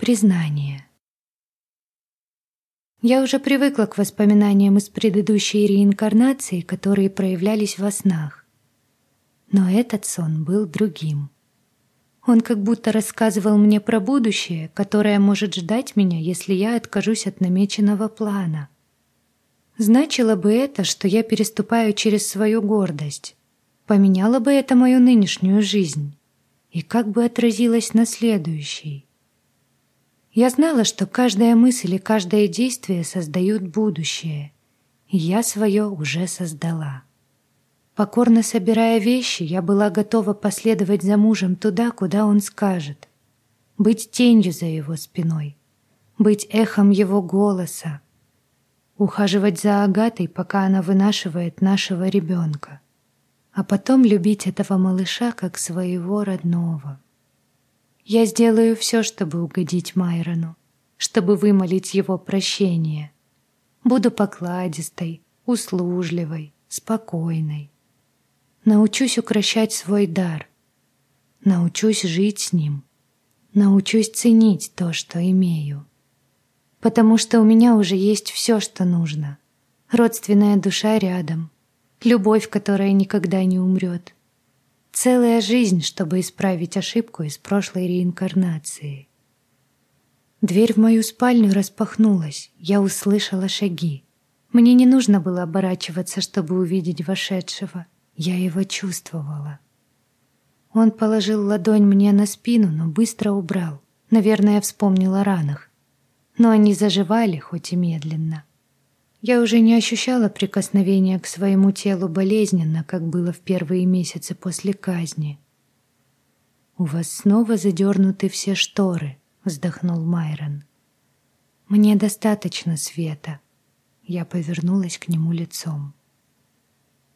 Признание. Я уже привыкла к воспоминаниям из предыдущей реинкарнации, которые проявлялись во снах. Но этот сон был другим. Он как будто рассказывал мне про будущее, которое может ждать меня, если я откажусь от намеченного плана. Значило бы это, что я переступаю через свою гордость. Поменяло бы это мою нынешнюю жизнь. И как бы отразилось на следующей. Я знала, что каждая мысль и каждое действие создают будущее, и я свое уже создала. Покорно собирая вещи, я была готова последовать за мужем туда, куда он скажет, быть тенью за его спиной, быть эхом его голоса, ухаживать за Агатой, пока она вынашивает нашего ребенка, а потом любить этого малыша как своего родного. Я сделаю все, чтобы угодить Майрону, чтобы вымолить его прощение. Буду покладистой, услужливой, спокойной. Научусь укращать свой дар. Научусь жить с ним. Научусь ценить то, что имею. Потому что у меня уже есть все, что нужно. Родственная душа рядом. Любовь, которая никогда не умрет. Целая жизнь, чтобы исправить ошибку из прошлой реинкарнации. Дверь в мою спальню распахнулась. Я услышала шаги. Мне не нужно было оборачиваться, чтобы увидеть вошедшего. Я его чувствовала. Он положил ладонь мне на спину, но быстро убрал. Наверное, вспомнил о ранах. Но они заживали, хоть и медленно. Я уже не ощущала прикосновения к своему телу болезненно, как было в первые месяцы после казни. «У вас снова задернуты все шторы», — вздохнул Майрон. «Мне достаточно света». Я повернулась к нему лицом.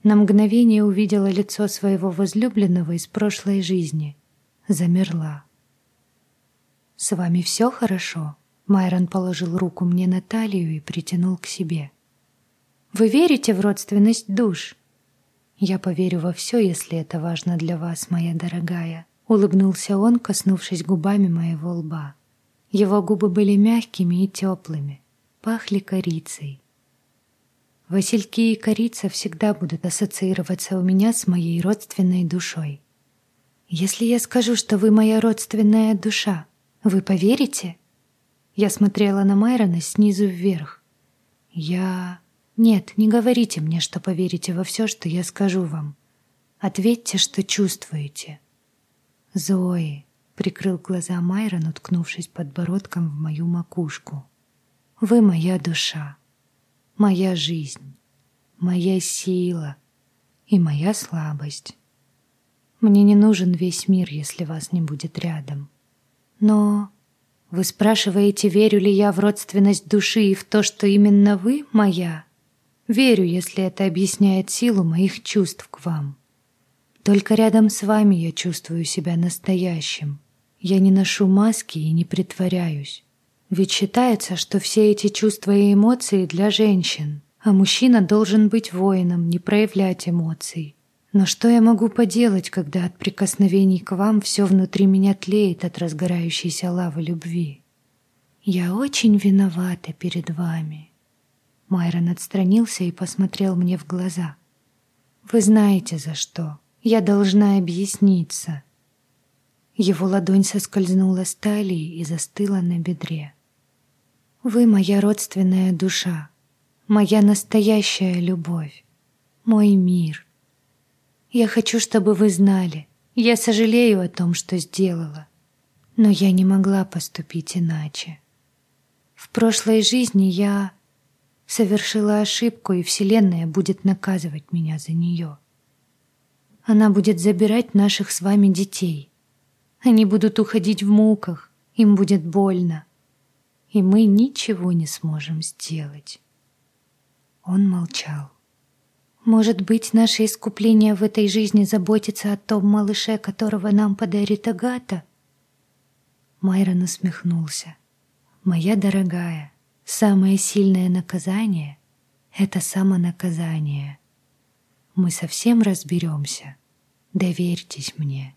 На мгновение увидела лицо своего возлюбленного из прошлой жизни. Замерла. «С вами все хорошо?» Майрон положил руку мне на талию и притянул к себе. Вы верите в родственность душ? Я поверю во все, если это важно для вас, моя дорогая. Улыбнулся он, коснувшись губами моего лба. Его губы были мягкими и теплыми, пахли корицей. Васильки и корица всегда будут ассоциироваться у меня с моей родственной душой. Если я скажу, что вы моя родственная душа, вы поверите? Я смотрела на Майрона снизу вверх. Я нет, не говорите мне, что поверите во все, что я скажу вам. Ответьте, что чувствуете. Зои, прикрыл глаза Майрон, уткнувшись подбородком в мою макушку. Вы моя душа, моя жизнь, моя сила и моя слабость. Мне не нужен весь мир, если вас не будет рядом. Но вы спрашиваете, верю ли я в родственность души и в то, что именно вы моя? Верю, если это объясняет силу моих чувств к вам. Только рядом с вами я чувствую себя настоящим. Я не ношу маски и не притворяюсь. Ведь считается, что все эти чувства и эмоции для женщин, а мужчина должен быть воином, не проявлять эмоций. Но что я могу поделать, когда от прикосновений к вам все внутри меня тлеет от разгорающейся лавы любви? Я очень виновата перед вами. Майрон отстранился и посмотрел мне в глаза. «Вы знаете, за что. Я должна объясниться». Его ладонь соскользнула с талии и застыла на бедре. «Вы моя родственная душа, моя настоящая любовь, мой мир. Я хочу, чтобы вы знали, я сожалею о том, что сделала, но я не могла поступить иначе. В прошлой жизни я совершила ошибку, и Вселенная будет наказывать меня за нее. Она будет забирать наших с вами детей. Они будут уходить в муках, им будет больно, и мы ничего не сможем сделать. Он молчал. Может быть, наше искупление в этой жизни заботится о том малыше, которого нам подарит Агата? Майрон усмехнулся. Моя дорогая, Самое сильное наказание — это самонаказание. Мы совсем разберемся. Доверьтесь мне.